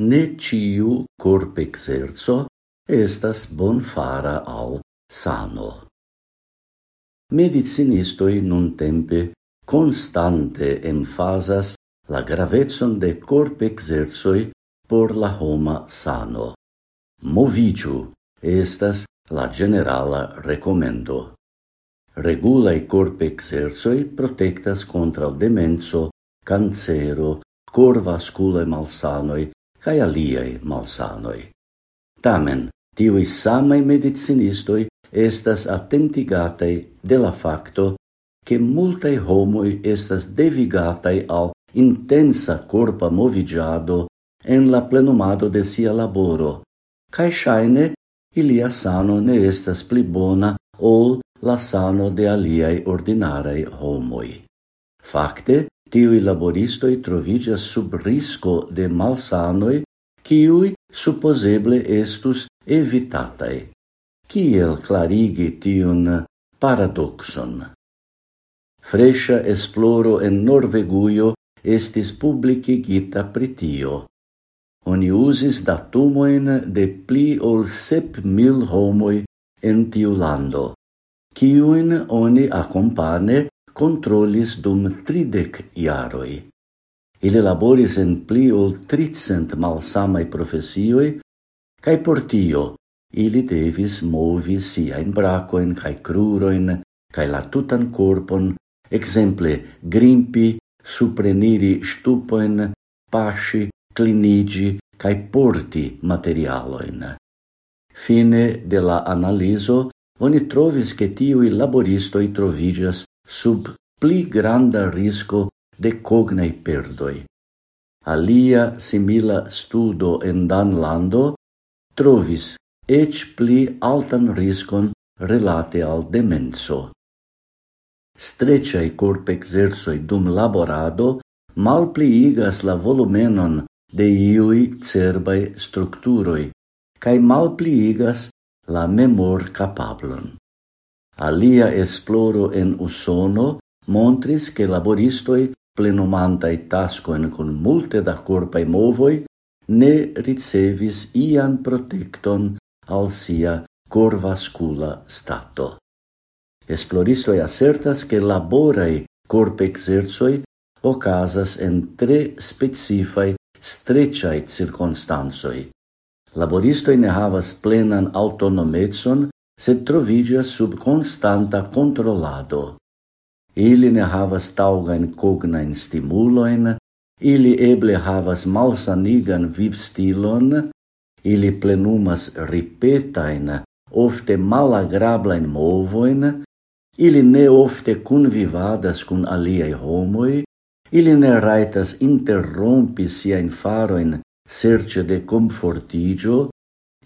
ne ciu corp exerzo estas bonfara al sano. Medicinistoi nun tempe constante emfasas la gravetson de corp exerzoi por la homa sano. Movigiu estas la generala recomendo. Regulae corp exerzoi protectas contra o demenso, cancero, cor vasculae malsanoi cae aliai malsanoi. Tamen, tiui samai medicinistoi estas attentigatei de la facto che multae homoi estas devigatai al intensa corpa movigiado en la plenumado de sia laboro, cae shaine ilia sano ne estas pli bona ol la sano de aliai ordinarei homoi. Fakte, Tiui laboristoi trovigas sub risco de malsanoi, kiui supposeble estus evitatai. Kiel clarigi tiun paradoxon? Fresha esploro en Norveguio estis publicigita pritio. Oni usis datumoin de pli ol sep mil homoi en tiu lando, kiuin oni accompane controllis dum tridec iaroi. Ili laboris en pli ol tricent malsamai profesioi, cae por tio ili devis movi siajn bracoin cae cruroin cae la tutan corpon, exemple grimpi, supreniri stupoin, pasci, clinigi cae porti materialoin. Fine de la analizo, oni trovis che tiui laboristoi trovigas sub pli granda risco de cognei perdoi. Alia simila studo en Danlando trovis ec pli altan riscon relate al demenso. Streciai corp exersoi dum laborado malpliigas la volumenon de iui cerbai structuroi, cae malpliigas la memor capablon. Alia esploro en Usono montris che laboristoi plenumantai tascoen con multe da corpai movoi ne ricevis ian protecton al sia corvascula stato. Esploristoi assertas che laborai corp exerzoi ocasas en tre specifai streciai circonstansoi. Laboristoi ne havas plenan autonomezon sed trovigia sub constanta controlado. Ili ne havas taugain cognain stimuloin, ili eble havas malsanigan vivstilon, ili plenumas ripetain, ofte malagrablain movoin, ili ne ofte convivadas cun aliai homoi, ili ne raitas interrompi siain faroin serce de comfortigio,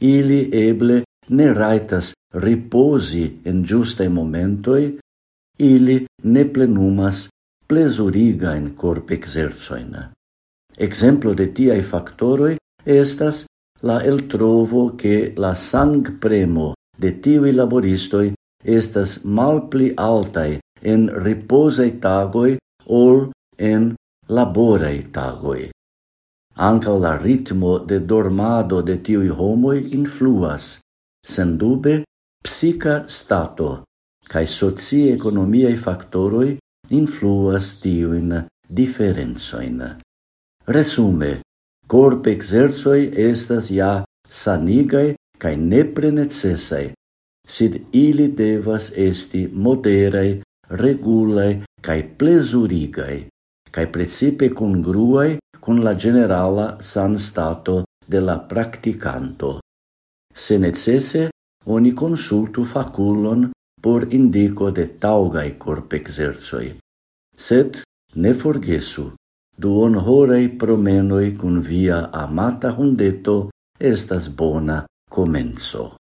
ili eble ne raitas riposi en giustai momentoi, ili ne plenumas plesurigain corp exerzoin. Exemplo de tiai factoroi estas la eltrovo che la sang premo de tiui laboristoi estas malpli altai en riposei tagoi ol en laborei tagoi. Anca la ritmo de dormado de tiui homoi influas Sendube, psica stato cae socie-economiei factoroi influas tiuin differenzoin. Resume, corp exerzoi estas ja sanigai cae nepre necessai, sed ili devas esti moderai, regulai cae plezurigai, cae precipe congruai con la generala san stato de la practicanto. Se necesse, oni consultu faculon por indico de taugai corp exerzoi. Sed ne forgesu, duon horei promenoi cun via amata hundeto estas bona comenzo.